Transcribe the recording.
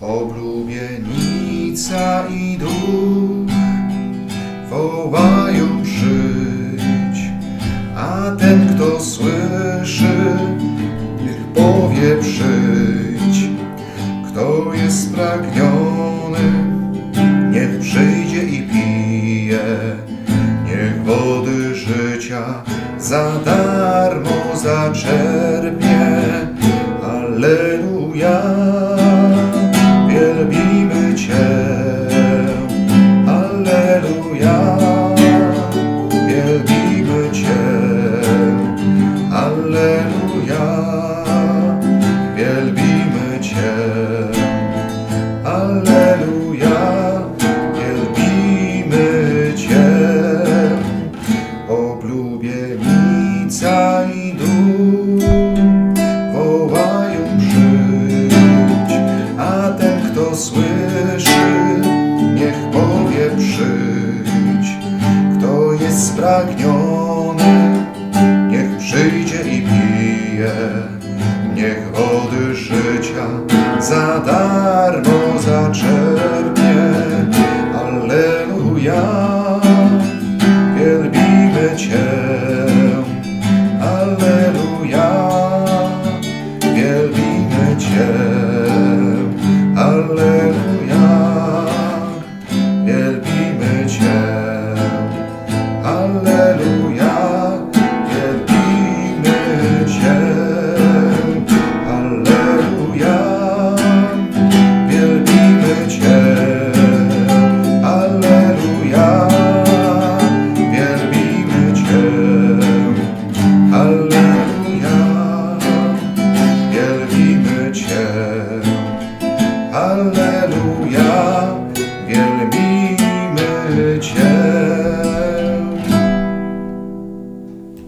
Oblubienica i duch wołają przyjdź, a ten, kto słyszy, niech powie przyjdź. Kto jest spragniony, niech przyjdzie i pije, niech wody życia za darmo zaczerpie. je. Niech wody życia za darmo zaczerpie, Alleluja, wielbimy Cię. Alleluja, wielbimy Cię. out of that.